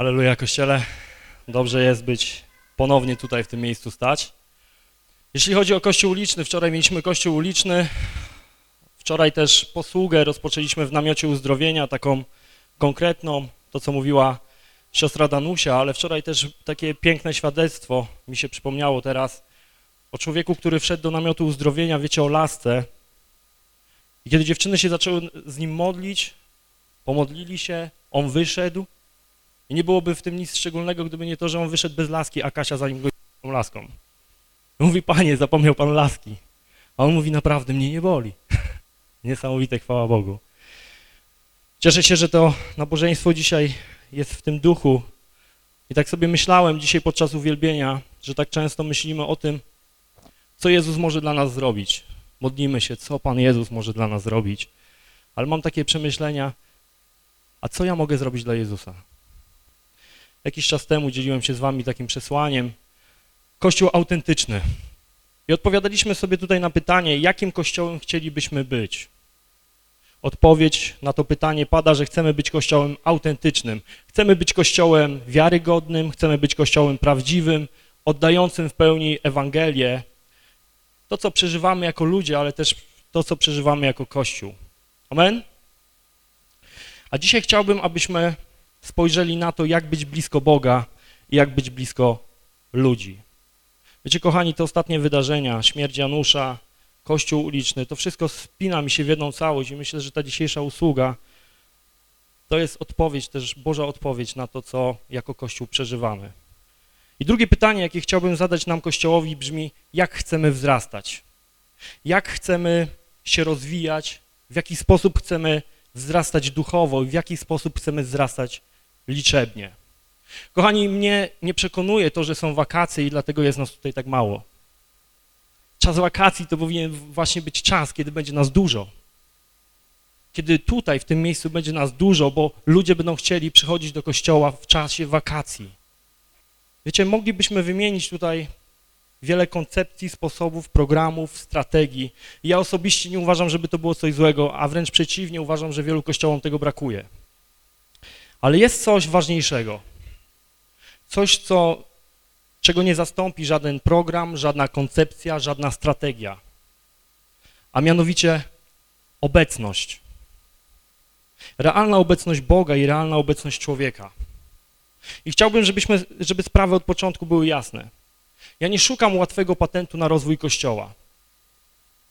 Aleluja, Kościele. Dobrze jest być ponownie tutaj w tym miejscu stać. Jeśli chodzi o kościół uliczny, wczoraj mieliśmy kościół uliczny. Wczoraj też posługę rozpoczęliśmy w namiocie uzdrowienia, taką konkretną, to co mówiła siostra Danusia, ale wczoraj też takie piękne świadectwo mi się przypomniało teraz o człowieku, który wszedł do namiotu uzdrowienia, wiecie, o lasce. I kiedy dziewczyny się zaczęły z nim modlić, pomodlili się, on wyszedł i nie byłoby w tym nic szczególnego, gdyby nie to, że on wyszedł bez laski, a Kasia za nim go tą laską. Mówi, panie, zapomniał pan laski. A on mówi, naprawdę, mnie nie boli. Niesamowite, chwała Bogu. Cieszę się, że to nabożeństwo dzisiaj jest w tym duchu. I tak sobie myślałem dzisiaj podczas uwielbienia, że tak często myślimy o tym, co Jezus może dla nas zrobić. Modlimy się, co Pan Jezus może dla nas zrobić. Ale mam takie przemyślenia, a co ja mogę zrobić dla Jezusa? Jakiś czas temu dzieliłem się z wami takim przesłaniem. Kościół autentyczny. I odpowiadaliśmy sobie tutaj na pytanie, jakim kościołem chcielibyśmy być. Odpowiedź na to pytanie pada, że chcemy być kościołem autentycznym. Chcemy być kościołem wiarygodnym, chcemy być kościołem prawdziwym, oddającym w pełni Ewangelię. To, co przeżywamy jako ludzie, ale też to, co przeżywamy jako Kościół. Amen? A dzisiaj chciałbym, abyśmy spojrzeli na to, jak być blisko Boga i jak być blisko ludzi. Wiecie, kochani, te ostatnie wydarzenia, śmierć Janusza, kościół uliczny, to wszystko spina mi się w jedną całość i myślę, że ta dzisiejsza usługa to jest odpowiedź, też Boża odpowiedź na to, co jako Kościół przeżywamy. I drugie pytanie, jakie chciałbym zadać nam Kościołowi brzmi, jak chcemy wzrastać? Jak chcemy się rozwijać? W jaki sposób chcemy wzrastać duchowo w jaki sposób chcemy wzrastać liczebnie? Kochani, mnie nie przekonuje to, że są wakacje i dlatego jest nas tutaj tak mało. Czas wakacji to powinien właśnie być czas, kiedy będzie nas dużo. Kiedy tutaj, w tym miejscu będzie nas dużo, bo ludzie będą chcieli przychodzić do kościoła w czasie wakacji. Wiecie, moglibyśmy wymienić tutaj wiele koncepcji, sposobów, programów, strategii. Ja osobiście nie uważam, żeby to było coś złego, a wręcz przeciwnie, uważam, że wielu kościołom tego brakuje. Ale jest coś ważniejszego. Coś, co, czego nie zastąpi żaden program, żadna koncepcja, żadna strategia. A mianowicie obecność. Realna obecność Boga i realna obecność człowieka. I chciałbym, żebyśmy, żeby sprawy od początku były jasne. Ja nie szukam łatwego patentu na rozwój Kościoła.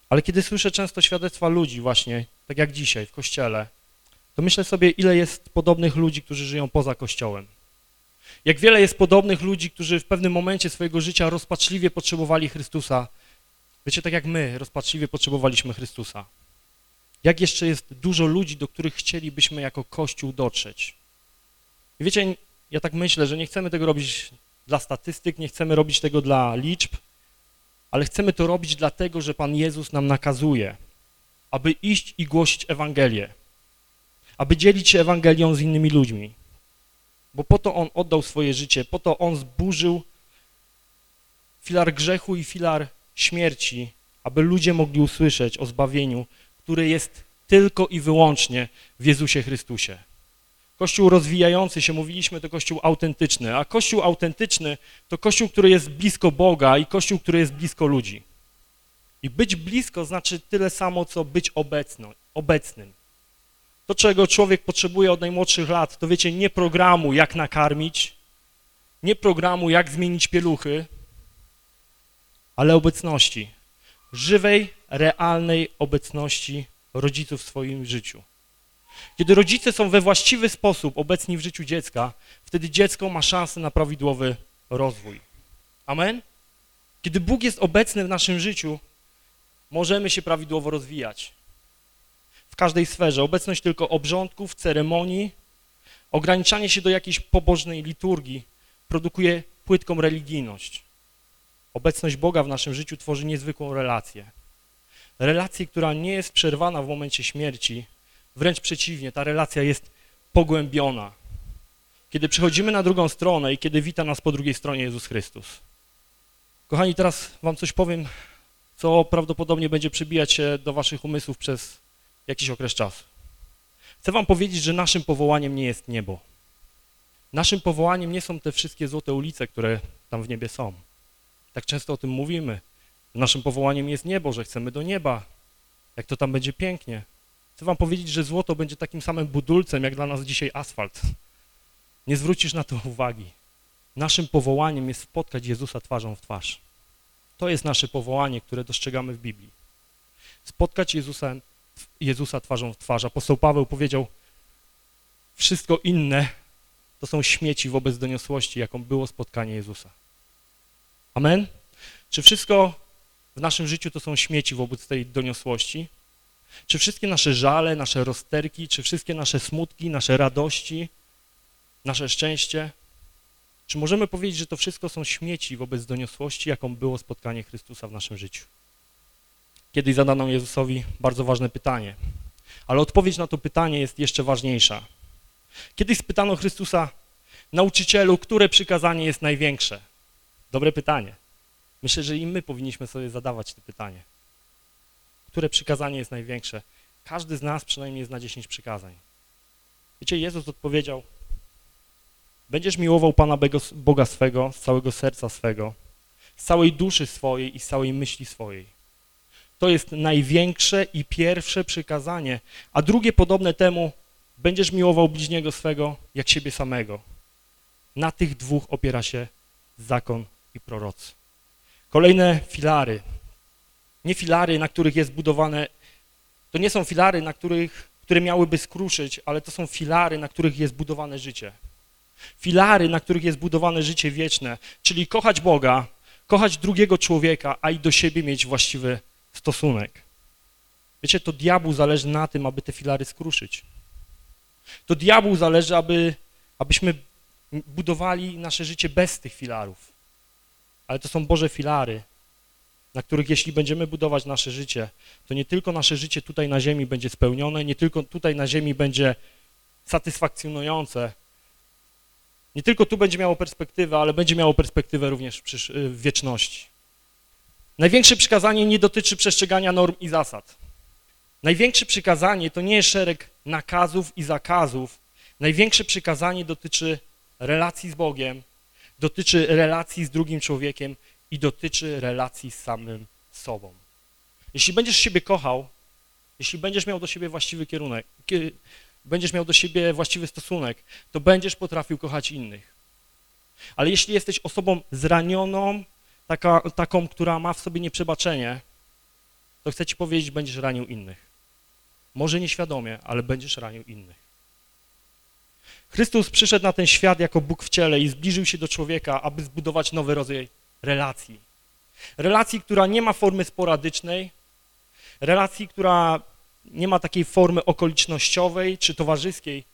Ale kiedy słyszę często świadectwa ludzi właśnie, tak jak dzisiaj w Kościele, to myślę sobie, ile jest podobnych ludzi, którzy żyją poza Kościołem. Jak wiele jest podobnych ludzi, którzy w pewnym momencie swojego życia rozpaczliwie potrzebowali Chrystusa. Wiecie, tak jak my rozpaczliwie potrzebowaliśmy Chrystusa. Jak jeszcze jest dużo ludzi, do których chcielibyśmy jako Kościół dotrzeć. I wiecie, ja tak myślę, że nie chcemy tego robić dla statystyk, nie chcemy robić tego dla liczb, ale chcemy to robić dlatego, że Pan Jezus nam nakazuje, aby iść i głosić Ewangelię, aby dzielić się Ewangelią z innymi ludźmi. Bo po to On oddał swoje życie, po to On zburzył filar grzechu i filar śmierci, aby ludzie mogli usłyszeć o zbawieniu, które jest tylko i wyłącznie w Jezusie Chrystusie. Kościół rozwijający się, mówiliśmy, to kościół autentyczny, a kościół autentyczny to kościół, który jest blisko Boga i kościół, który jest blisko ludzi. I być blisko znaczy tyle samo, co być obecno, obecnym. To, czego człowiek potrzebuje od najmłodszych lat, to wiecie, nie programu, jak nakarmić, nie programu, jak zmienić pieluchy, ale obecności. Żywej, realnej obecności rodziców w swoim życiu. Kiedy rodzice są we właściwy sposób obecni w życiu dziecka, wtedy dziecko ma szansę na prawidłowy rozwój. Amen? Kiedy Bóg jest obecny w naszym życiu, możemy się prawidłowo rozwijać. Każdej sferze. Obecność tylko obrządków, ceremonii, ograniczanie się do jakiejś pobożnej liturgii produkuje płytką religijność. Obecność Boga w naszym życiu tworzy niezwykłą relację. Relację, która nie jest przerwana w momencie śmierci, Wręcz przeciwnie, ta relacja jest pogłębiona. Kiedy przechodzimy na drugą stronę i kiedy wita nas po drugiej stronie Jezus Chrystus. Kochani, teraz wam coś powiem, co prawdopodobnie będzie przybijać się do waszych umysłów przez jakiś okres czasu. Chcę wam powiedzieć, że naszym powołaniem nie jest niebo. Naszym powołaniem nie są te wszystkie złote ulice, które tam w niebie są. Tak często o tym mówimy. Naszym powołaniem jest niebo, że chcemy do nieba. Jak to tam będzie pięknie. Chcę wam powiedzieć, że złoto będzie takim samym budulcem, jak dla nas dzisiaj asfalt. Nie zwrócisz na to uwagi. Naszym powołaniem jest spotkać Jezusa twarzą w twarz. To jest nasze powołanie, które dostrzegamy w Biblii. Spotkać Jezusa, Jezusa twarzą w twarz. Apostoł Paweł powiedział, wszystko inne to są śmieci wobec doniosłości, jaką było spotkanie Jezusa. Amen? Czy wszystko w naszym życiu to są śmieci wobec tej doniosłości? Czy wszystkie nasze żale, nasze rozterki, czy wszystkie nasze smutki, nasze radości, nasze szczęście? Czy możemy powiedzieć, że to wszystko są śmieci wobec doniosłości, jaką było spotkanie Chrystusa w naszym życiu? Kiedyś zadano Jezusowi bardzo ważne pytanie, ale odpowiedź na to pytanie jest jeszcze ważniejsza. Kiedyś spytano Chrystusa, nauczycielu, które przykazanie jest największe? Dobre pytanie. Myślę, że i my powinniśmy sobie zadawać to pytanie. Które przykazanie jest największe? Każdy z nas przynajmniej zna 10 przykazań. Wiecie, Jezus odpowiedział, będziesz miłował Pana Boga swego z całego serca swego, z całej duszy swojej i z całej myśli swojej. To jest największe i pierwsze przykazanie, a drugie podobne temu, będziesz miłował bliźniego swego jak siebie samego. Na tych dwóch opiera się zakon i prorocy. Kolejne filary. Nie filary, na których jest budowane, to nie są filary, na których, które miałyby skruszyć, ale to są filary, na których jest budowane życie. Filary, na których jest budowane życie wieczne, czyli kochać Boga, kochać drugiego człowieka, a i do siebie mieć właściwy stosunek. Wiecie, to diabłu zależy na tym, aby te filary skruszyć. To diabłu zależy, aby, abyśmy budowali nasze życie bez tych filarów. Ale to są Boże filary, na których jeśli będziemy budować nasze życie, to nie tylko nasze życie tutaj na ziemi będzie spełnione, nie tylko tutaj na ziemi będzie satysfakcjonujące, nie tylko tu będzie miało perspektywę, ale będzie miało perspektywę również w wieczności. Największe przykazanie nie dotyczy przestrzegania norm i zasad. Największe przykazanie to nie jest szereg nakazów i zakazów. Największe przykazanie dotyczy relacji z Bogiem, dotyczy relacji z drugim człowiekiem i dotyczy relacji z samym sobą. Jeśli będziesz siebie kochał, jeśli będziesz miał do siebie właściwy kierunek, będziesz miał do siebie właściwy stosunek, to będziesz potrafił kochać innych. Ale jeśli jesteś osobą zranioną, taka, taką, która ma w sobie nieprzebaczenie, to chcę ci powiedzieć, będziesz ranił innych. Może nieświadomie, ale będziesz ranił innych. Chrystus przyszedł na ten świat jako Bóg w ciele i zbliżył się do człowieka, aby zbudować nowy rodzaj relacji. Relacji, która nie ma formy sporadycznej, relacji, która nie ma takiej formy okolicznościowej czy towarzyskiej,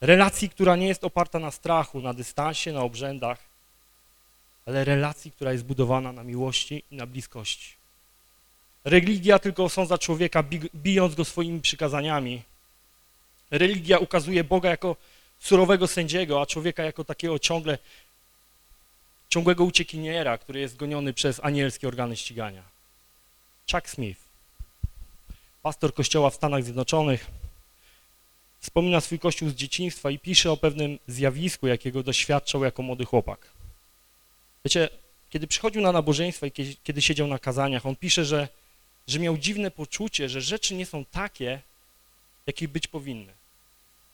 relacji, która nie jest oparta na strachu, na dystansie, na obrzędach, ale relacji, która jest budowana na miłości i na bliskości. Religia tylko osądza człowieka, bijąc go swoimi przykazaniami. Religia ukazuje Boga jako surowego sędziego, a człowieka jako takiego ciągle, ciągłego uciekiniera, który jest goniony przez anielskie organy ścigania. Chuck Smith, pastor kościoła w Stanach Zjednoczonych, wspomina swój kościół z dzieciństwa i pisze o pewnym zjawisku, jakiego doświadczał jako młody chłopak. Wiecie, kiedy przychodził na nabożeństwo i kiedy siedział na kazaniach, on pisze, że, że miał dziwne poczucie, że rzeczy nie są takie, jakie być powinny.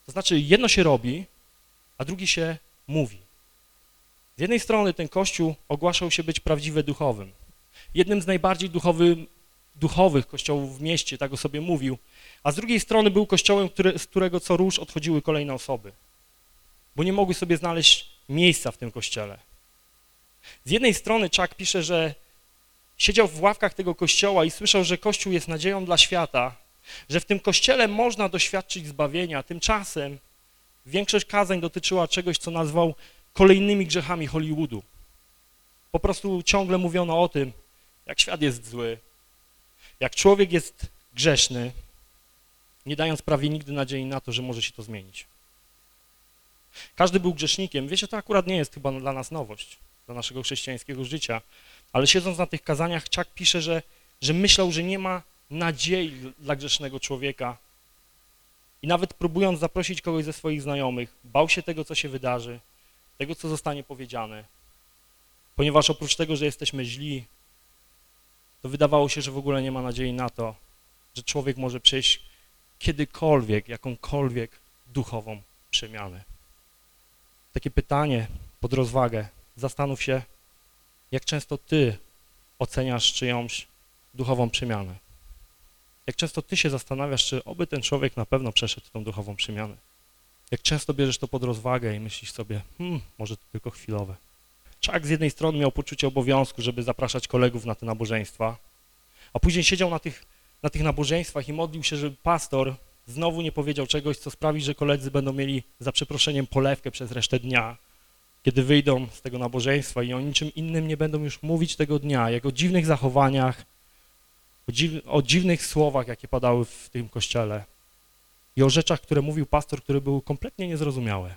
To znaczy jedno się robi, a drugi się mówi. Z jednej strony ten Kościół ogłaszał się być prawdziwie duchowym. Jednym z najbardziej duchowy, duchowych kościołów w mieście, tak o sobie mówił, a z drugiej strony był kościołem, który, z którego co róż odchodziły kolejne osoby, bo nie mogły sobie znaleźć miejsca w tym kościele. Z jednej strony Chuck pisze, że siedział w ławkach tego kościoła i słyszał, że Kościół jest nadzieją dla świata, że w tym kościele można doświadczyć zbawienia. Tymczasem większość kazań dotyczyła czegoś, co nazwał kolejnymi grzechami Hollywoodu. Po prostu ciągle mówiono o tym, jak świat jest zły, jak człowiek jest grzeszny, nie dając prawie nigdy nadziei na to, że może się to zmienić. Każdy był grzesznikiem. Wiecie, to akurat nie jest chyba dla nas nowość, dla naszego chrześcijańskiego życia, ale siedząc na tych kazaniach, Czak pisze, że, że myślał, że nie ma nadziei dla grzesznego człowieka. I nawet próbując zaprosić kogoś ze swoich znajomych, bał się tego, co się wydarzy. tego, co zostanie powiedziane. Ponieważ oprócz tego, że jesteśmy źli, to wydawało się, że w ogóle nie ma nadziei na to, że człowiek może przejść kiedykolwiek, jakąkolwiek duchową przemianę. Takie pytanie pod rozwagę. Zastanów się, jak często ty oceniasz czyjąś duchową przemianę. Jak często ty się zastanawiasz, czy oby ten człowiek na pewno przeszedł tą duchową przemianę. Jak często bierzesz to pod rozwagę i myślisz sobie, hmm, może to tylko chwilowe. Czak z jednej strony miał poczucie obowiązku, żeby zapraszać kolegów na te nabożeństwa, a później siedział na tych, na tych nabożeństwach i modlił się, żeby pastor znowu nie powiedział czegoś, co sprawi, że koledzy będą mieli za przeproszeniem polewkę przez resztę dnia, kiedy wyjdą z tego nabożeństwa i o niczym innym nie będą już mówić tego dnia, jak o dziwnych zachowaniach, o, dziw, o dziwnych słowach, jakie padały w tym kościele i o rzeczach, które mówił pastor, które były kompletnie niezrozumiałe.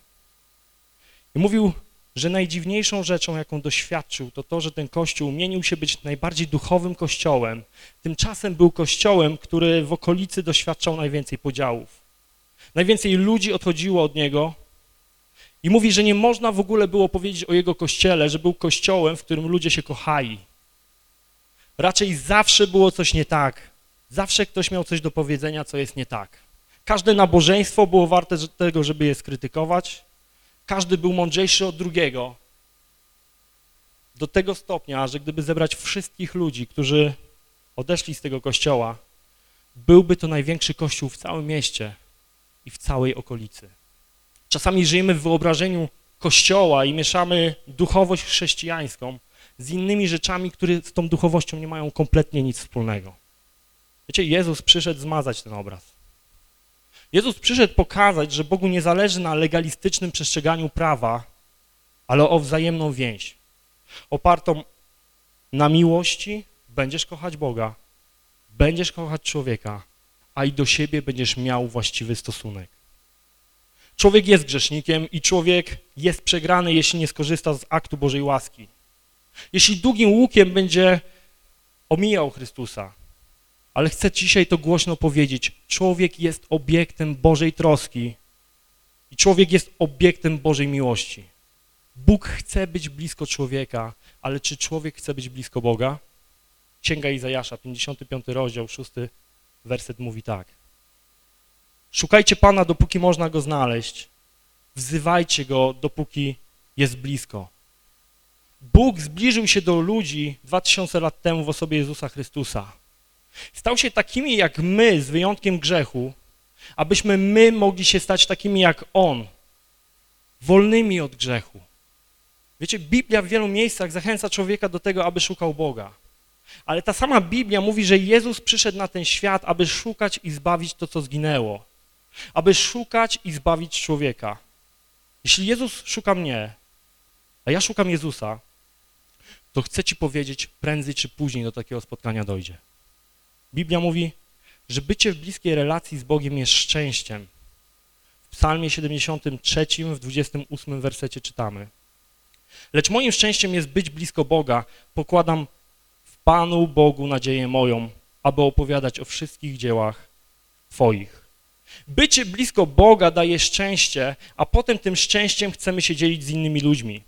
I mówił, że najdziwniejszą rzeczą, jaką doświadczył, to to, że ten kościół mienił się być najbardziej duchowym kościołem. Tymczasem był kościołem, który w okolicy doświadczał najwięcej podziałów. Najwięcej ludzi odchodziło od niego i mówi, że nie można w ogóle było powiedzieć o jego kościele, że był kościołem, w którym ludzie się kochali. Raczej zawsze było coś nie tak. Zawsze ktoś miał coś do powiedzenia, co jest nie tak. Każde nabożeństwo było warte tego, żeby je skrytykować. Każdy był mądrzejszy od drugiego. Do tego stopnia, że gdyby zebrać wszystkich ludzi, którzy odeszli z tego kościoła, byłby to największy kościół w całym mieście i w całej okolicy. Czasami żyjemy w wyobrażeniu kościoła i mieszamy duchowość chrześcijańską z innymi rzeczami, które z tą duchowością nie mają kompletnie nic wspólnego. Wiecie, Jezus przyszedł zmazać ten obraz. Jezus przyszedł pokazać, że Bogu nie zależy na legalistycznym przestrzeganiu prawa, ale o wzajemną więź. Opartą na miłości będziesz kochać Boga, będziesz kochać człowieka, a i do siebie będziesz miał właściwy stosunek. Człowiek jest grzesznikiem i człowiek jest przegrany, jeśli nie skorzysta z aktu Bożej łaski. Jeśli długim łukiem będzie omijał Chrystusa, ale chcę dzisiaj to głośno powiedzieć. Człowiek jest obiektem Bożej troski i człowiek jest obiektem Bożej miłości. Bóg chce być blisko człowieka, ale czy człowiek chce być blisko Boga? Księga Izajasza, 55 rozdział, 6 werset mówi tak. Szukajcie Pana, dopóki można Go znaleźć. Wzywajcie Go, dopóki jest blisko. Bóg zbliżył się do ludzi 2000 lat temu w osobie Jezusa Chrystusa. Stał się takimi jak my, z wyjątkiem grzechu, abyśmy my mogli się stać takimi jak On, wolnymi od grzechu. Wiecie, Biblia w wielu miejscach zachęca człowieka do tego, aby szukał Boga. Ale ta sama Biblia mówi, że Jezus przyszedł na ten świat, aby szukać i zbawić to, co zginęło. Aby szukać i zbawić człowieka. Jeśli Jezus szuka mnie, a ja szukam Jezusa, to chcę ci powiedzieć, prędzej czy później do takiego spotkania dojdzie. Biblia mówi, że bycie w bliskiej relacji z Bogiem jest szczęściem. W psalmie 73, w 28 wersecie czytamy. Lecz moim szczęściem jest być blisko Boga. Pokładam w Panu Bogu nadzieję moją, aby opowiadać o wszystkich dziełach Twoich. Bycie blisko Boga daje szczęście, a potem tym szczęściem chcemy się dzielić z innymi ludźmi.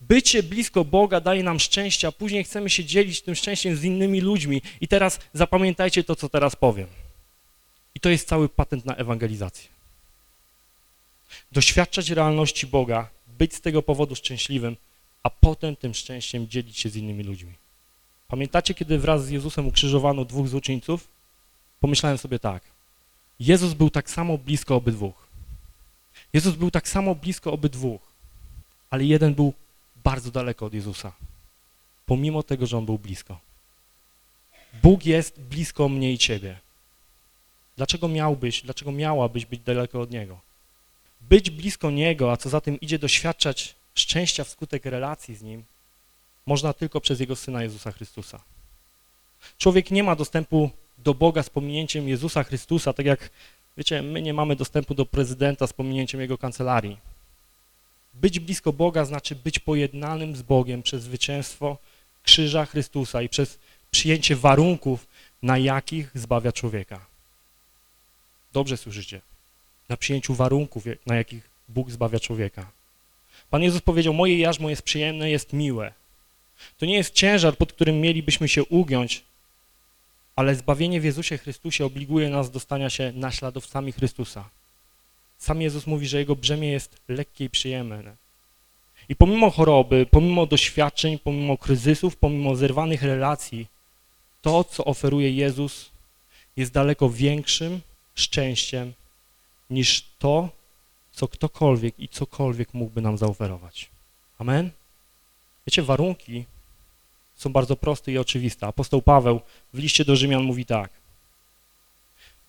Bycie blisko Boga daje nam szczęście, a później chcemy się dzielić tym szczęściem z innymi ludźmi. I teraz zapamiętajcie to, co teraz powiem. I to jest cały patent na ewangelizację. Doświadczać realności Boga, być z tego powodu szczęśliwym, a potem tym szczęściem dzielić się z innymi ludźmi. Pamiętacie, kiedy wraz z Jezusem ukrzyżowano dwóch złoczyńców? Pomyślałem sobie tak. Jezus był tak samo blisko obydwóch. Jezus był tak samo blisko obydwóch, ale jeden był bardzo daleko od Jezusa, pomimo tego, że On był blisko. Bóg jest blisko mnie i ciebie. Dlaczego miałbyś, dlaczego miałabyś być daleko od Niego? Być blisko Niego, a co za tym idzie doświadczać szczęścia wskutek relacji z Nim, można tylko przez Jego Syna Jezusa Chrystusa. Człowiek nie ma dostępu do Boga z pominięciem Jezusa Chrystusa, tak jak, wiecie, my nie mamy dostępu do prezydenta z pominięciem Jego kancelarii. Być blisko Boga znaczy być pojednanym z Bogiem przez zwycięstwo krzyża Chrystusa i przez przyjęcie warunków, na jakich zbawia człowieka. Dobrze słyszycie. Na przyjęciu warunków, na jakich Bóg zbawia człowieka. Pan Jezus powiedział, moje jarzmo jest przyjemne, jest miłe. To nie jest ciężar, pod którym mielibyśmy się ugiąć, ale zbawienie w Jezusie Chrystusie obliguje nas do stania się naśladowcami Chrystusa. Sam Jezus mówi, że Jego brzemię jest lekkie i przyjemne. I pomimo choroby, pomimo doświadczeń, pomimo kryzysów, pomimo zerwanych relacji, to, co oferuje Jezus, jest daleko większym szczęściem niż to, co ktokolwiek i cokolwiek mógłby nam zaoferować. Amen? Wiecie, warunki są bardzo proste i oczywiste. Apostoł Paweł w liście do Rzymian mówi tak.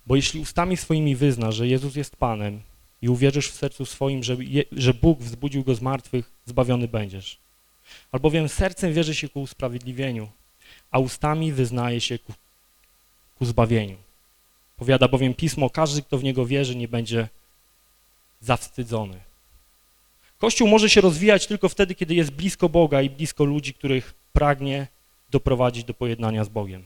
Bo jeśli ustami swoimi wyznasz, że Jezus jest Panem i uwierzysz w sercu swoim, że, je, że Bóg wzbudził Go z martwych, zbawiony będziesz. Albowiem sercem wierzy się ku usprawiedliwieniu, a ustami wyznaje się ku, ku zbawieniu. Powiada bowiem Pismo, każdy, kto w Niego wierzy, nie będzie zawstydzony. Kościół może się rozwijać tylko wtedy, kiedy jest blisko Boga i blisko ludzi, których pragnie doprowadzić do pojednania z Bogiem.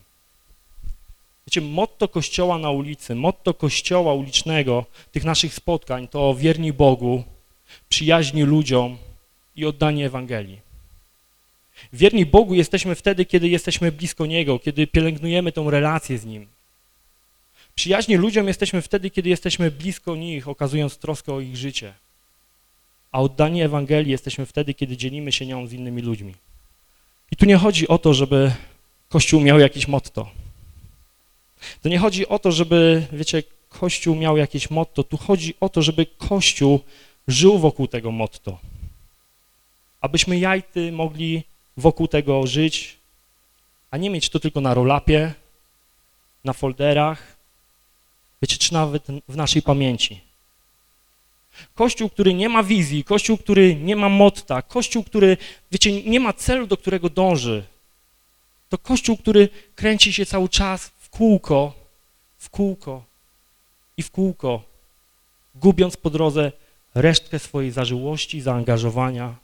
Wiecie, motto Kościoła na ulicy, motto Kościoła ulicznego, tych naszych spotkań to wierni Bogu, przyjaźni ludziom i oddanie Ewangelii. Wierni Bogu jesteśmy wtedy, kiedy jesteśmy blisko Niego, kiedy pielęgnujemy tą relację z Nim. Przyjaźni ludziom jesteśmy wtedy, kiedy jesteśmy blisko nich, okazując troskę o ich życie. A oddanie Ewangelii jesteśmy wtedy, kiedy dzielimy się nią z innymi ludźmi. I tu nie chodzi o to, żeby Kościół miał jakieś motto. To nie chodzi o to, żeby, wiecie, Kościół miał jakieś motto. Tu chodzi o to, żeby Kościół żył wokół tego motto. Abyśmy jajty mogli wokół tego żyć, a nie mieć to tylko na rolapie, na folderach, wiecie, czy nawet w naszej pamięci. Kościół, który nie ma wizji, kościół, który nie ma motta, kościół, który, wiecie, nie ma celu, do którego dąży. To kościół, który kręci się cały czas w kółko, w kółko i w kółko, gubiąc po drodze resztkę swojej zażyłości, zaangażowania.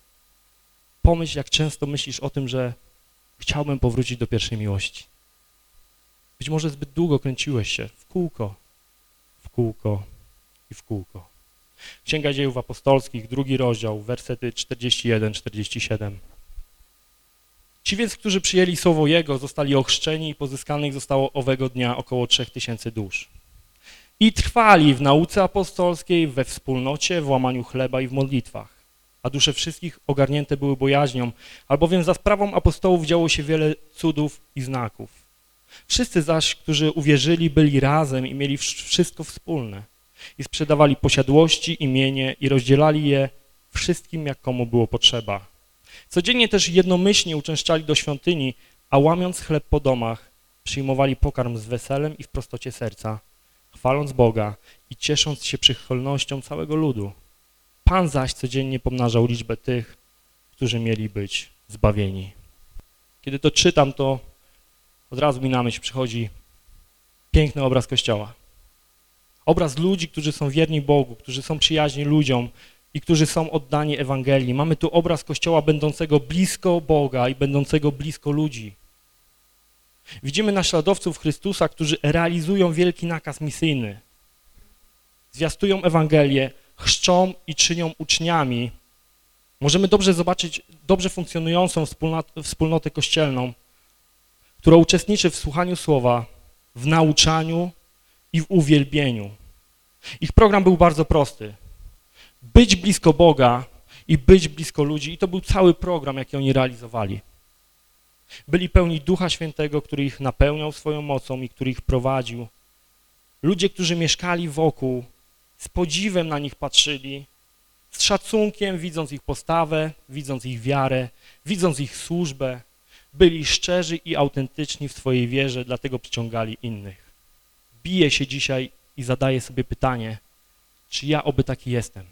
Pomyśl, jak często myślisz o tym, że chciałbym powrócić do pierwszej miłości. Być może zbyt długo kręciłeś się w kółko, w kółko i w kółko. Księga Dziejów Apostolskich, drugi rozdział, wersety 41-47. Ci więc, którzy przyjęli słowo Jego, zostali ochrzczeni i pozyskanych zostało owego dnia około trzech tysięcy dusz. I trwali w nauce apostolskiej, we wspólnocie, w łamaniu chleba i w modlitwach. A dusze wszystkich ogarnięte były bojaźnią, albowiem za sprawą apostołów działo się wiele cudów i znaków. Wszyscy zaś, którzy uwierzyli, byli razem i mieli wszystko wspólne i sprzedawali posiadłości, imienie i rozdzielali je wszystkim, jak komu było potrzeba. Codziennie też jednomyślnie uczęszczali do świątyni, a łamiąc chleb po domach, przyjmowali pokarm z weselem i w prostocie serca, chwaląc Boga i ciesząc się przychylnością całego ludu. Pan zaś codziennie pomnażał liczbę tych, którzy mieli być zbawieni. Kiedy to czytam, to od razu mi na myśl przychodzi piękny obraz Kościoła. Obraz ludzi, którzy są wierni Bogu, którzy są przyjaźni ludziom i którzy są oddani Ewangelii. Mamy tu obraz Kościoła będącego blisko Boga i będącego blisko ludzi. Widzimy naśladowców Chrystusa, którzy realizują wielki nakaz misyjny. Zwiastują Ewangelię, chrzczą i czynią uczniami. Możemy dobrze zobaczyć dobrze funkcjonującą wspólnotę kościelną, która uczestniczy w słuchaniu słowa, w nauczaniu i w uwielbieniu. Ich program był bardzo prosty. Być blisko Boga i być blisko ludzi. I to był cały program, jaki oni realizowali. Byli pełni Ducha Świętego, który ich napełniał swoją mocą i który ich prowadził. Ludzie, którzy mieszkali wokół, z podziwem na nich patrzyli, z szacunkiem, widząc ich postawę, widząc ich wiarę, widząc ich służbę, byli szczerzy i autentyczni w swojej wierze, dlatego przyciągali innych. Biję się dzisiaj i zadaję sobie pytanie, czy ja oby taki jestem.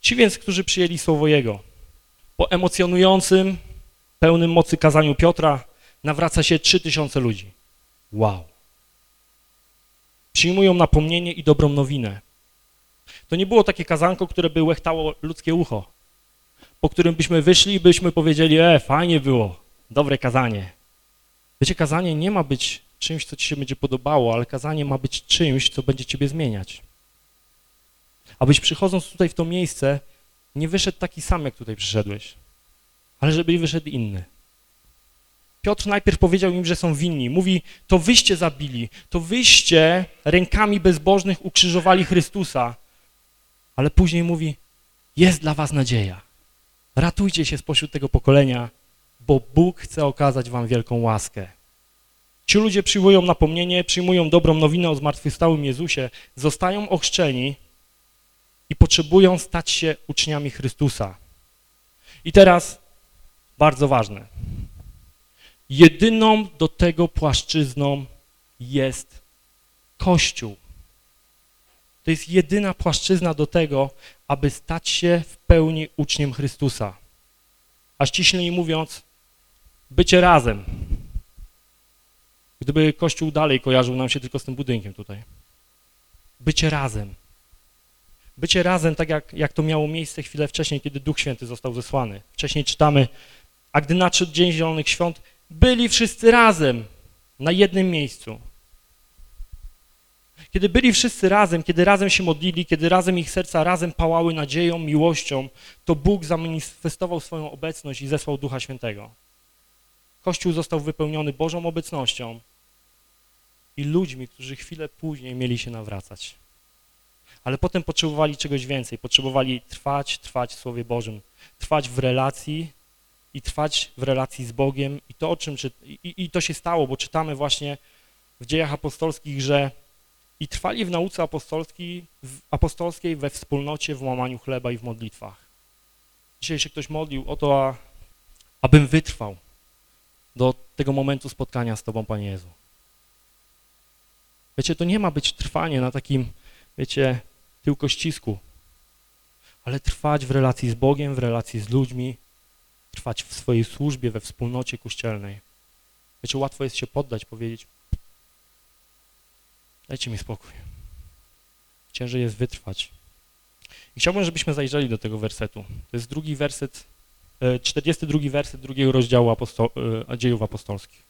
Ci więc, którzy przyjęli słowo Jego, po emocjonującym, pełnym mocy kazaniu Piotra nawraca się trzy tysiące ludzi. Wow. Przyjmują napomnienie i dobrą nowinę. To nie było takie kazanko, które by łechtało ludzkie ucho, po którym byśmy wyszli i byśmy powiedzieli, e, fajnie było, dobre kazanie. Wiecie, kazanie nie ma być czymś, co ci się będzie podobało, ale kazanie ma być czymś, co będzie ciebie zmieniać. Abyś przychodząc tutaj w to miejsce nie wyszedł taki sam, jak tutaj przyszedłeś, ale żeby wyszedł inny. Piotr najpierw powiedział im, że są winni. Mówi, to wyście zabili, to wyście rękami bezbożnych ukrzyżowali Chrystusa. Ale później mówi, jest dla was nadzieja. Ratujcie się spośród tego pokolenia, bo Bóg chce okazać wam wielką łaskę. Ci ludzie przyjmują napomnienie, przyjmują dobrą nowinę o zmartwychwstałym Jezusie, zostają ochrzczeni i potrzebują stać się uczniami Chrystusa. I teraz bardzo ważne. Jedyną do tego płaszczyzną jest Kościół. To jest jedyna płaszczyzna do tego, aby stać się w pełni uczniem Chrystusa. A ściślej mówiąc, bycie razem. Gdyby Kościół dalej kojarzył nam się tylko z tym budynkiem tutaj. Bycie razem. Bycie razem, tak jak, jak to miało miejsce chwilę wcześniej, kiedy Duch Święty został zesłany. Wcześniej czytamy, a gdy nadszedł Dzień Zielonych Świąt, byli wszyscy razem na jednym miejscu. Kiedy byli wszyscy razem, kiedy razem się modlili, kiedy razem ich serca razem pałały nadzieją, miłością, to Bóg zamanifestował swoją obecność i zesłał Ducha Świętego. Kościół został wypełniony Bożą obecnością i ludźmi, którzy chwilę później mieli się nawracać. Ale potem potrzebowali czegoś więcej, potrzebowali trwać, trwać w Słowie Bożym, trwać w relacji i trwać w relacji z Bogiem i to, o czym czy, i, i to się stało, bo czytamy właśnie w dziejach apostolskich, że i trwali w nauce apostolskiej, apostolskiej we wspólnocie, w łamaniu chleba i w modlitwach. Dzisiaj się ktoś modlił o to, a, abym wytrwał do tego momentu spotkania z Tobą, Panie Jezu. Wiecie, to nie ma być trwanie na takim, wiecie, tyłkościsku, ale trwać w relacji z Bogiem, w relacji z ludźmi, trwać w swojej służbie, we wspólnocie kościelnej. Wiecie, łatwo jest się poddać, powiedzieć, dajcie mi spokój. Ciężej jest wytrwać. I chciałbym, żebyśmy zajrzeli do tego wersetu. To jest drugi werset, 42 werset drugiego rozdziału apostol, dziejów apostolskich.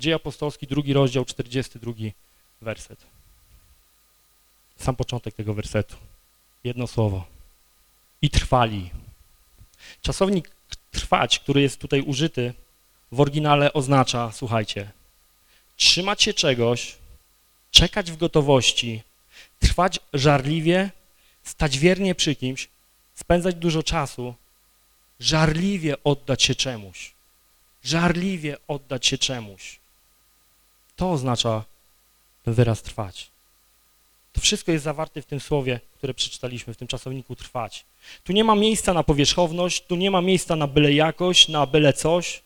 Dzieje apostolski, drugi rozdział, 42 werset. Sam początek tego wersetu. Jedno słowo. I trwali. Czasownik trwać, który jest tutaj użyty, w oryginale oznacza, słuchajcie, trzymać się czegoś, czekać w gotowości, trwać żarliwie, stać wiernie przy kimś, spędzać dużo czasu, żarliwie oddać się czemuś. Żarliwie oddać się czemuś. To oznacza ten wyraz trwać. To wszystko jest zawarte w tym słowie, które przeczytaliśmy, w tym czasowniku trwać. Tu nie ma miejsca na powierzchowność, tu nie ma miejsca na byle jakość, na byle coś.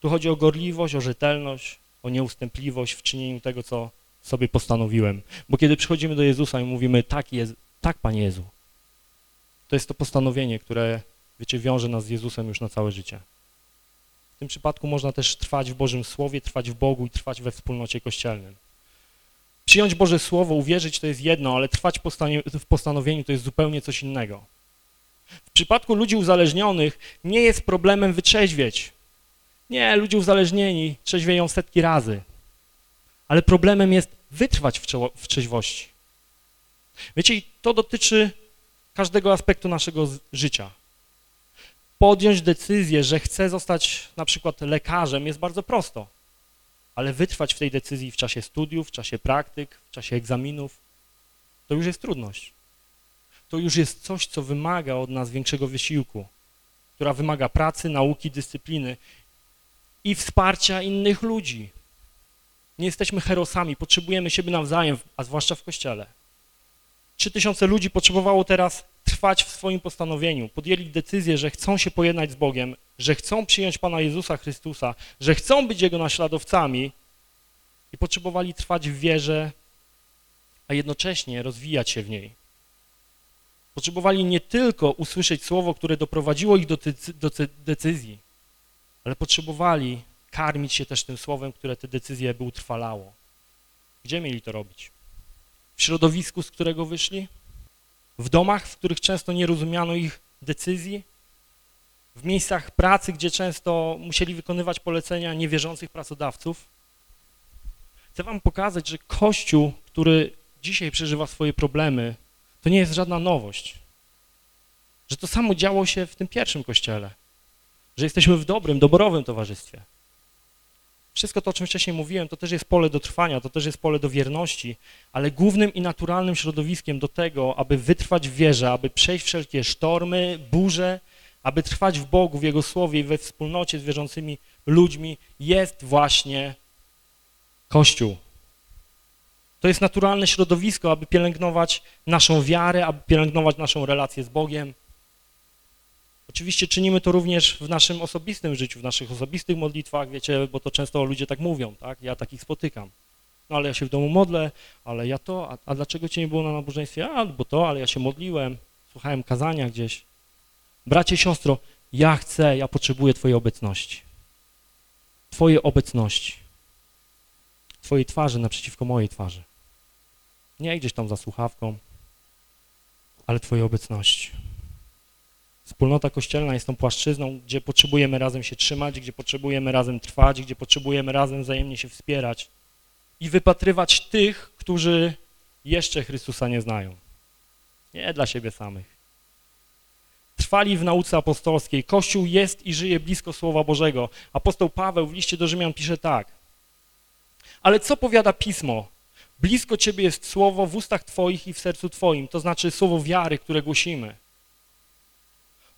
Tu chodzi o gorliwość, o rzetelność, o nieustępliwość w czynieniu tego, co sobie postanowiłem. Bo kiedy przychodzimy do Jezusa i mówimy, tak, jest, tak Panie Jezu, to jest to postanowienie, które, wiecie, wiąże nas z Jezusem już na całe życie. W tym przypadku można też trwać w Bożym Słowie, trwać w Bogu i trwać we wspólnocie kościelnym. Przyjąć Boże Słowo, uwierzyć to jest jedno, ale trwać w postanowieniu to jest zupełnie coś innego. W przypadku ludzi uzależnionych nie jest problemem wytrzeźwieć. Nie, ludzie uzależnieni trzeźwieją setki razy. Ale problemem jest wytrwać w, trzeźwości. Wiecie, i to dotyczy każdego aspektu naszego życia. Podjąć decyzję, że chcę zostać na przykład lekarzem jest bardzo prosto ale wytrwać w tej decyzji w czasie studiów, w czasie praktyk, w czasie egzaminów, to już jest trudność. To już jest coś, co wymaga od nas większego wysiłku, która wymaga pracy, nauki, dyscypliny i wsparcia innych ludzi. Nie jesteśmy herosami, potrzebujemy siebie nawzajem, a zwłaszcza w Kościele. Trzy tysiące ludzi potrzebowało teraz trwać w swoim postanowieniu. Podjęli decyzję, że chcą się pojednać z Bogiem, że chcą przyjąć Pana Jezusa Chrystusa, że chcą być Jego naśladowcami i potrzebowali trwać w wierze, a jednocześnie rozwijać się w niej. Potrzebowali nie tylko usłyszeć słowo, które doprowadziło ich do, do decyzji, ale potrzebowali karmić się też tym słowem, które te decyzje by utrwalało. Gdzie mieli to robić? W środowisku, z którego wyszli? W domach, w których często nie rozumiano ich decyzji, w miejscach pracy, gdzie często musieli wykonywać polecenia niewierzących pracodawców. Chcę wam pokazać, że Kościół, który dzisiaj przeżywa swoje problemy, to nie jest żadna nowość. Że to samo działo się w tym pierwszym kościele. Że jesteśmy w dobrym, doborowym towarzystwie. Wszystko to, o czym wcześniej mówiłem, to też jest pole do trwania, to też jest pole do wierności, ale głównym i naturalnym środowiskiem do tego, aby wytrwać w wierze, aby przejść wszelkie sztormy, burze, aby trwać w Bogu, w Jego Słowie i we wspólnocie z wierzącymi ludźmi, jest właśnie Kościół. To jest naturalne środowisko, aby pielęgnować naszą wiarę, aby pielęgnować naszą relację z Bogiem. Oczywiście czynimy to również w naszym osobistym życiu, w naszych osobistych modlitwach, wiecie, bo to często ludzie tak mówią, tak? Ja takich spotykam. No ale ja się w domu modlę, ale ja to, a, a dlaczego cię nie było na nabożeństwie? A, bo to, ale ja się modliłem, słuchałem kazania gdzieś. Bracie, siostro, ja chcę, ja potrzebuję Twojej obecności. Twojej obecności. Twojej twarzy naprzeciwko mojej twarzy. Nie gdzieś tam za słuchawką, ale Twojej obecności. Wspólnota kościelna jest tą płaszczyzną, gdzie potrzebujemy razem się trzymać, gdzie potrzebujemy razem trwać, gdzie potrzebujemy razem wzajemnie się wspierać i wypatrywać tych, którzy jeszcze Chrystusa nie znają. Nie dla siebie samych. Trwali w nauce apostolskiej. Kościół jest i żyje blisko Słowa Bożego. Apostoł Paweł w liście do Rzymian pisze tak. Ale co powiada Pismo? Blisko Ciebie jest Słowo w ustach Twoich i w sercu Twoim, to znaczy Słowo wiary, które głosimy.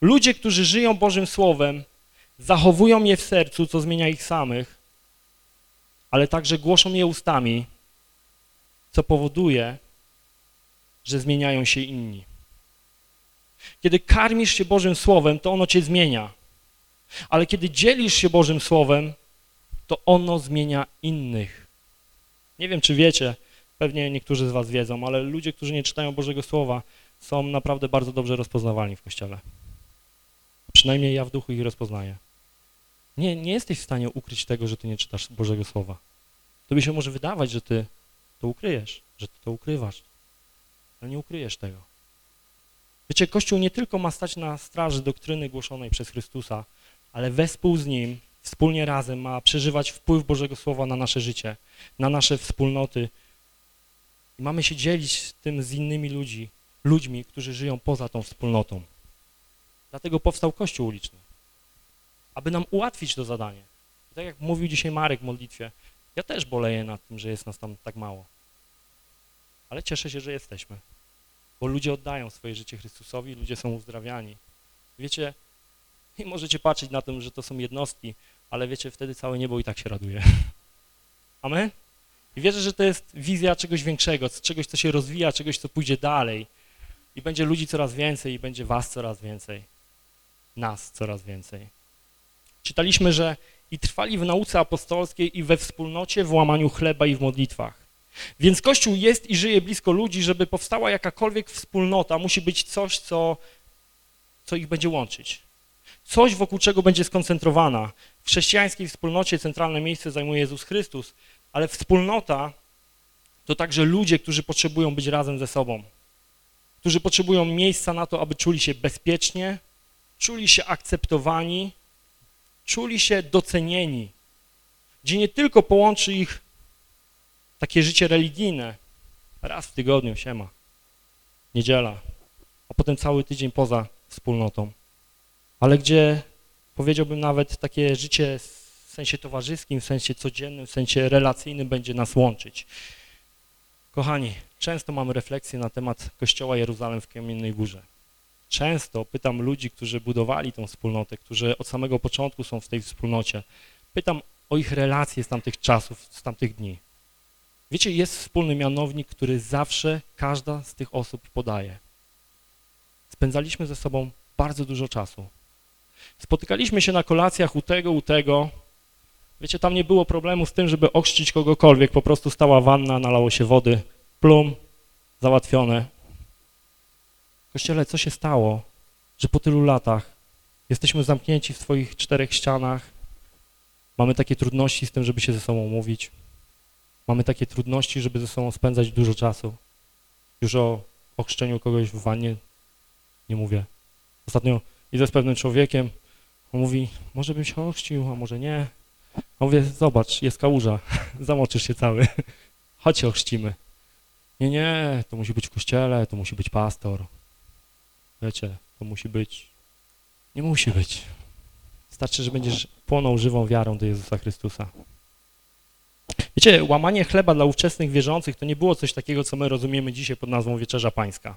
Ludzie, którzy żyją Bożym Słowem, zachowują je w sercu, co zmienia ich samych, ale także głoszą je ustami, co powoduje, że zmieniają się inni. Kiedy karmisz się Bożym Słowem, to ono cię zmienia. Ale kiedy dzielisz się Bożym Słowem, to ono zmienia innych. Nie wiem, czy wiecie, pewnie niektórzy z was wiedzą, ale ludzie, którzy nie czytają Bożego Słowa, są naprawdę bardzo dobrze rozpoznawalni w Kościele. Przynajmniej ja w duchu ich rozpoznaję. Nie, nie jesteś w stanie ukryć tego, że ty nie czytasz Bożego Słowa. Tobie się może wydawać, że ty to ukryjesz, że ty to ukrywasz, ale nie ukryjesz tego. Wiecie, Kościół nie tylko ma stać na straży doktryny głoszonej przez Chrystusa, ale wespół z Nim, wspólnie razem ma przeżywać wpływ Bożego Słowa na nasze życie, na nasze wspólnoty. I mamy się dzielić tym z innymi ludzi, ludźmi, którzy żyją poza tą wspólnotą. Dlatego powstał Kościół uliczny, aby nam ułatwić to zadanie. I tak jak mówił dzisiaj Marek w modlitwie, ja też boleję nad tym, że jest nas tam tak mało. Ale cieszę się, że jesteśmy, bo ludzie oddają swoje życie Chrystusowi, ludzie są uzdrawiani. Wiecie, i możecie patrzeć na to, że to są jednostki, ale wiecie, wtedy całe niebo i tak się raduje. Amen? I wierzę, że to jest wizja czegoś większego, czegoś, co się rozwija, czegoś, co pójdzie dalej. I będzie ludzi coraz więcej i będzie was coraz więcej nas coraz więcej. Czytaliśmy, że i trwali w nauce apostolskiej i we wspólnocie, w łamaniu chleba i w modlitwach. Więc Kościół jest i żyje blisko ludzi, żeby powstała jakakolwiek wspólnota, musi być coś, co, co ich będzie łączyć. Coś, wokół czego będzie skoncentrowana. W chrześcijańskiej wspólnocie centralne miejsce zajmuje Jezus Chrystus, ale wspólnota to także ludzie, którzy potrzebują być razem ze sobą, którzy potrzebują miejsca na to, aby czuli się bezpiecznie, czuli się akceptowani, czuli się docenieni, gdzie nie tylko połączy ich takie życie religijne, raz w tygodniu, siema, niedziela, a potem cały tydzień poza wspólnotą, ale gdzie powiedziałbym nawet takie życie w sensie towarzyskim, w sensie codziennym, w sensie relacyjnym będzie nas łączyć. Kochani, często mamy refleksję na temat Kościoła Jeruzalem w Kamiennej Górze. Często pytam ludzi, którzy budowali tą wspólnotę, którzy od samego początku są w tej wspólnocie, pytam o ich relacje z tamtych czasów, z tamtych dni. Wiecie, jest wspólny mianownik, który zawsze każda z tych osób podaje. Spędzaliśmy ze sobą bardzo dużo czasu. Spotykaliśmy się na kolacjach u tego, u tego. Wiecie, tam nie było problemu z tym, żeby ochrzcić kogokolwiek. Po prostu stała wanna, nalało się wody, plum, załatwione. Kościele, co się stało, że po tylu latach jesteśmy zamknięci w swoich czterech ścianach, mamy takie trudności z tym, żeby się ze sobą mówić, mamy takie trudności, żeby ze sobą spędzać dużo czasu. Już o ochrzczeniu kogoś w wannie nie mówię. Ostatnio idę z pewnym człowiekiem, on mówi, może bym się ochrzcił, a może nie. A mówię, zobacz, jest kałuża, zamoczysz się cały, chodź się ochrzcimy. Nie, nie, to musi być w kościele, to musi być pastor. Wiecie, to musi być. Nie musi być. Starczy, że będziesz płonął żywą wiarą do Jezusa Chrystusa. Wiecie, łamanie chleba dla ówczesnych wierzących to nie było coś takiego, co my rozumiemy dzisiaj pod nazwą Wieczerza Pańska.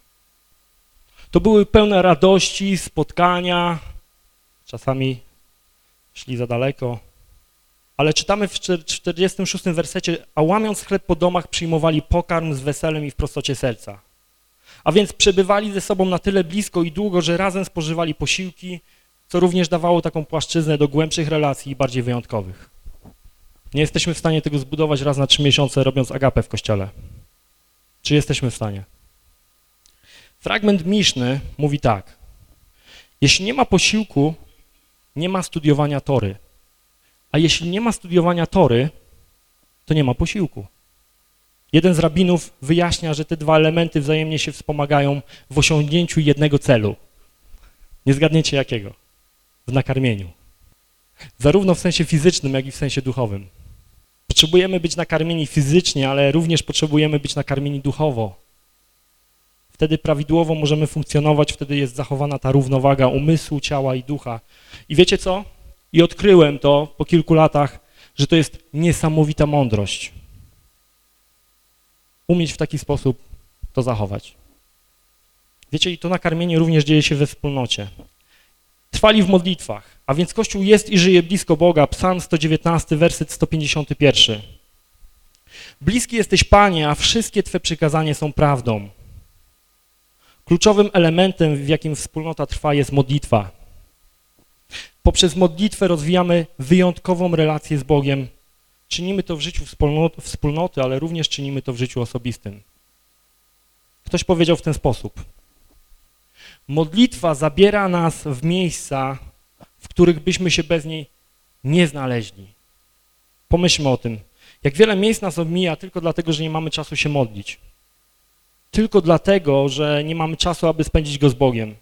To były pełne radości, spotkania, czasami szli za daleko, ale czytamy w 46 wersecie, a łamiąc chleb po domach przyjmowali pokarm z weselem i w prostocie serca. A więc przebywali ze sobą na tyle blisko i długo, że razem spożywali posiłki, co również dawało taką płaszczyznę do głębszych relacji i bardziej wyjątkowych. Nie jesteśmy w stanie tego zbudować raz na trzy miesiące, robiąc agapę w kościele. Czy jesteśmy w stanie? Fragment Miszny mówi tak. Jeśli nie ma posiłku, nie ma studiowania tory. A jeśli nie ma studiowania tory, to nie ma posiłku. Jeden z rabinów wyjaśnia, że te dwa elementy wzajemnie się wspomagają w osiągnięciu jednego celu. Nie zgadniecie jakiego? W nakarmieniu. Zarówno w sensie fizycznym, jak i w sensie duchowym. Potrzebujemy być nakarmieni fizycznie, ale również potrzebujemy być nakarmieni duchowo. Wtedy prawidłowo możemy funkcjonować, wtedy jest zachowana ta równowaga umysłu, ciała i ducha. I wiecie co? I odkryłem to po kilku latach, że to jest niesamowita mądrość. Umieć w taki sposób to zachować. Wiecie, i to nakarmienie również dzieje się we wspólnocie. Trwali w modlitwach, a więc Kościół jest i żyje blisko Boga. Psalm 119, werset 151. Bliski jesteś, Panie, a wszystkie Twe przykazania są prawdą. Kluczowym elementem, w jakim wspólnota trwa, jest modlitwa. Poprzez modlitwę rozwijamy wyjątkową relację z Bogiem. Czynimy to w życiu wspólnoty, ale również czynimy to w życiu osobistym. Ktoś powiedział w ten sposób. Modlitwa zabiera nas w miejsca, w których byśmy się bez niej nie znaleźli. Pomyślmy o tym. Jak wiele miejsc nas omija tylko dlatego, że nie mamy czasu się modlić. Tylko dlatego, że nie mamy czasu, aby spędzić go z Bogiem.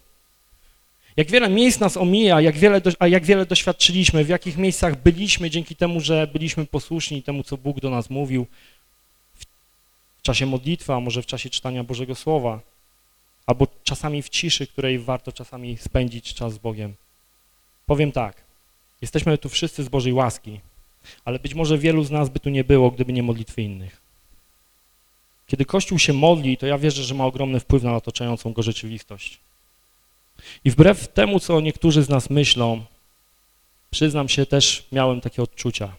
Jak wiele miejsc nas omija, jak wiele, a jak wiele doświadczyliśmy, w jakich miejscach byliśmy dzięki temu, że byliśmy posłuszni temu, co Bóg do nas mówił w czasie modlitwy, a może w czasie czytania Bożego Słowa, albo czasami w ciszy, której warto czasami spędzić czas z Bogiem. Powiem tak, jesteśmy tu wszyscy z Bożej łaski, ale być może wielu z nas by tu nie było, gdyby nie modlitwy innych. Kiedy Kościół się modli, to ja wierzę, że ma ogromny wpływ na otaczającą go rzeczywistość. I wbrew temu, co niektórzy z nas myślą, przyznam się, też miałem takie odczucia.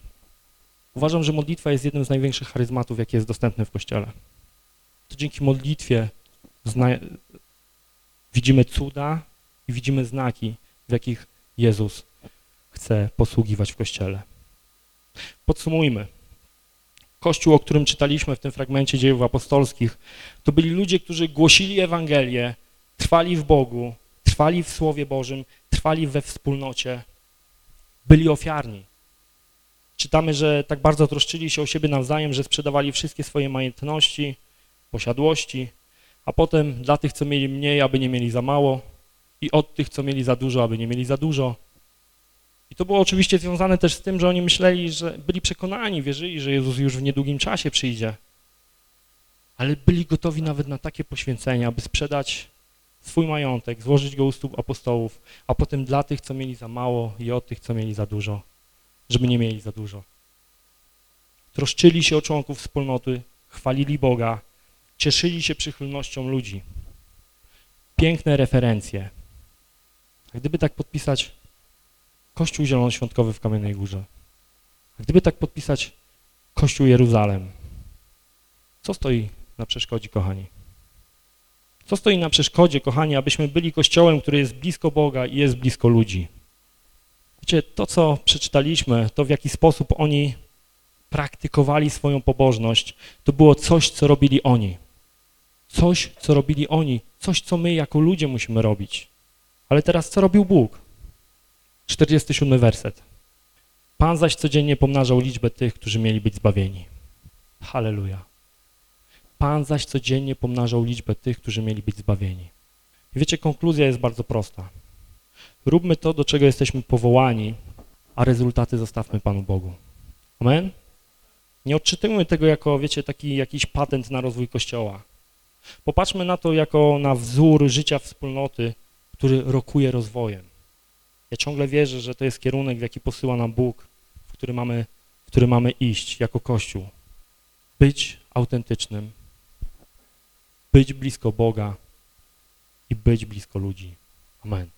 Uważam, że modlitwa jest jednym z największych charyzmatów, jakie jest dostępny w Kościele. To dzięki modlitwie widzimy cuda i widzimy znaki, w jakich Jezus chce posługiwać w Kościele. Podsumujmy. Kościół, o którym czytaliśmy w tym fragmencie dziejów apostolskich, to byli ludzie, którzy głosili Ewangelię, trwali w Bogu, trwali w Słowie Bożym, trwali we wspólnocie, byli ofiarni. Czytamy, że tak bardzo troszczyli się o siebie nawzajem, że sprzedawali wszystkie swoje majątności, posiadłości, a potem dla tych, co mieli mniej, aby nie mieli za mało i od tych, co mieli za dużo, aby nie mieli za dużo. I to było oczywiście związane też z tym, że oni myśleli, że byli przekonani, wierzyli, że Jezus już w niedługim czasie przyjdzie. Ale byli gotowi nawet na takie poświęcenia, aby sprzedać swój majątek, złożyć go u stóp apostołów, a potem dla tych, co mieli za mało i od tych, co mieli za dużo, żeby nie mieli za dużo. Troszczyli się o członków wspólnoty, chwalili Boga, cieszyli się przychylnością ludzi. Piękne referencje. A gdyby tak podpisać Kościół Zielonoświątkowy w Kamiennej Górze, a gdyby tak podpisać Kościół Jeruzalem, co stoi na przeszkodzie, kochani? Co stoi na przeszkodzie, kochani, abyśmy byli Kościołem, który jest blisko Boga i jest blisko ludzi? Wiecie, to co przeczytaliśmy, to w jaki sposób oni praktykowali swoją pobożność, to było coś, co robili oni. Coś, co robili oni, coś, co my jako ludzie musimy robić. Ale teraz co robił Bóg? 47 werset. Pan zaś codziennie pomnażał liczbę tych, którzy mieli być zbawieni. Halleluja. Pan zaś codziennie pomnażał liczbę tych, którzy mieli być zbawieni. I wiecie, konkluzja jest bardzo prosta. Róbmy to, do czego jesteśmy powołani, a rezultaty zostawmy Panu Bogu. Amen? Nie odczytujmy tego jako, wiecie, taki jakiś patent na rozwój Kościoła. Popatrzmy na to jako na wzór życia wspólnoty, który rokuje rozwojem. Ja ciągle wierzę, że to jest kierunek, w jaki posyła nam Bóg, w który mamy, w który mamy iść jako Kościół. Być autentycznym, być blisko Boga i być blisko ludzi. Amen.